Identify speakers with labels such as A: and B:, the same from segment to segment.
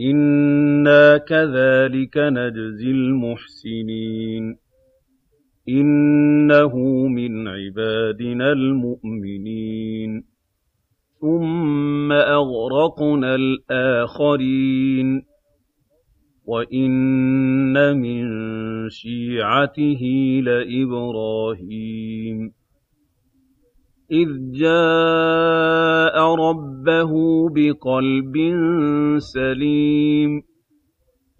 A: إِنَّا كَذَٰلِكَ نَجْزِي الْمُحْسِنِينَ إِنَّهُ مِنْ عِبَادِنَا الْمُؤْمِنِينَ ثُمَّ أَغْرَقْنَا الْآخَرِينَ وَإِنَّ مِن شِيعَتِهِ لَإِبْرَاهِيمَ إِذْ جَاءَ رَبَّهُ بِقَلْبٍ سَلِيمٍ.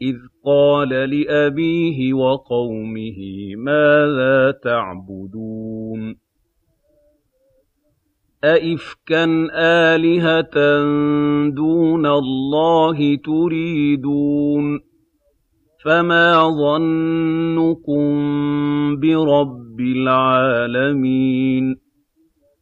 A: إِذْ قَالَ لِأَبِيهِ وَقَوْمِهِ مَاذَا تَعْبُدُونَ؟ أَئِفْكًا آلِهَةً دُونَ اللَّهِ تُرِيدُونَ؟ فَمَا ظَنُّكُم بِرَبِّ الْعَالَمِينَ؟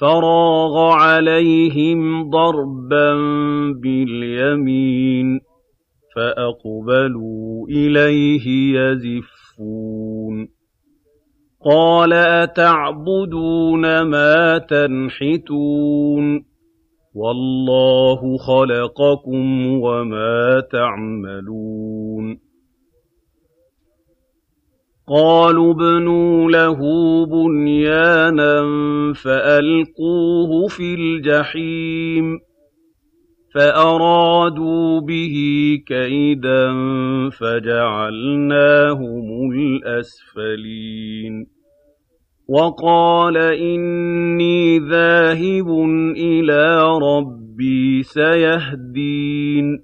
A: فَرَاغَ عَلَيْهِمْ ضَرْبًا بِالْيَمِينِ فَأَقْبَلُوا إِلَيْهِ يَزِفُّونَ. قَالَ أَتَعْبُدُونَ مَا تَنْحِتُونَ؟ وَاللَّهُ خَلَقَكُمْ وَمَا تَعْمَلُونَ. قَالُوا ابْنُوا لَهُ بُنْيَانًا فَأَلْقُوهُ فِي الْجَحِيمِ فَأَرَادُوا بِهِ كَيْدًا فَجَعَلْنَاهُمُ الْأَسْفَلِينَ وَقَالَ إِنِّي ذَاهِبٌ إِلَىٰ رَبِّي سَيَهْدِينِ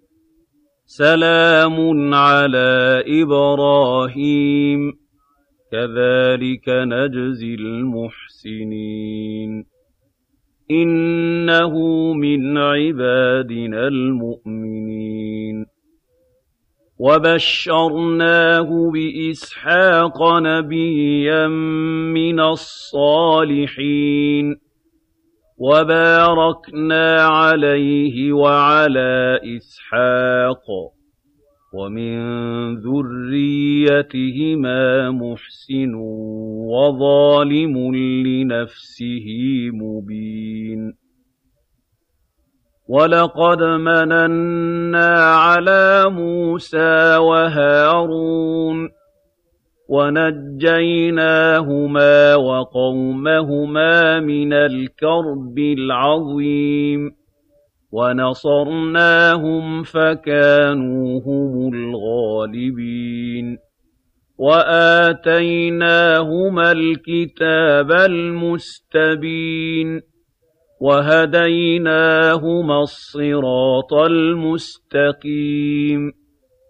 A: سَلَامٌ عَلَىٰ إِبْرَاهِيمَ. كَذَٰلِكَ نَجْزِي الْمُحْسِنِينَ. إِنَّهُ مِنْ عِبَادِنَا الْمُؤْمِنِينَ. وَبَشَّرْنَاهُ بِإِسْحَاقَ نَبِيًّا مِّنَ الصَّالِحِينَ. وَبَارَكْنَا عَلَيْهِ وَعَلَىٰ إِسْحَاقَ ۚ وَمِن ذُرِّيَّتِهِمَا مُحْسِنٌ وَظَالِمٌ لِّنَفْسِهِ مُبِينٌ. وَلَقَدْ مَنَنَّا عَلَىٰ مُوسَىٰ وَهَارُونَ وَنَجَّيْنَاهُمَا وَقَوْمَهُمَا مِنَ الْكَرْبِ الْعَظِيمِ وَنَصَرْنَاهُمْ فَكَانُوا هُمُ الْغَالِبِينَ وَآتَيْنَاهُمَا الْكِتَابَ الْمُسْتَبِينَ وَهَدَيْنَاهُمَا الصِّرَاطَ الْمُسْتَقِيمَ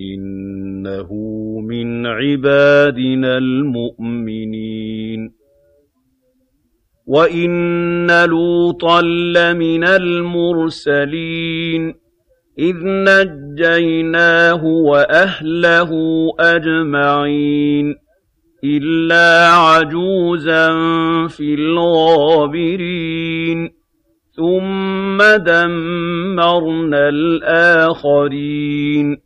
A: إِنَّهُ مِنْ عِبَادِنَا الْمُؤْمِنِينَ. وَإِنَّ لُوطًا لَّمِنَ الْمُرْسَلِينَ. إِذْ نَجَّيْنَاهُ وَأَهْلَهُ أَجْمَعِينَ. إِلَّا عَجُوزًا فِي الْغَابِرِينَ. ثُمَّ دَمَّرْنَا الْآخَرِينَ.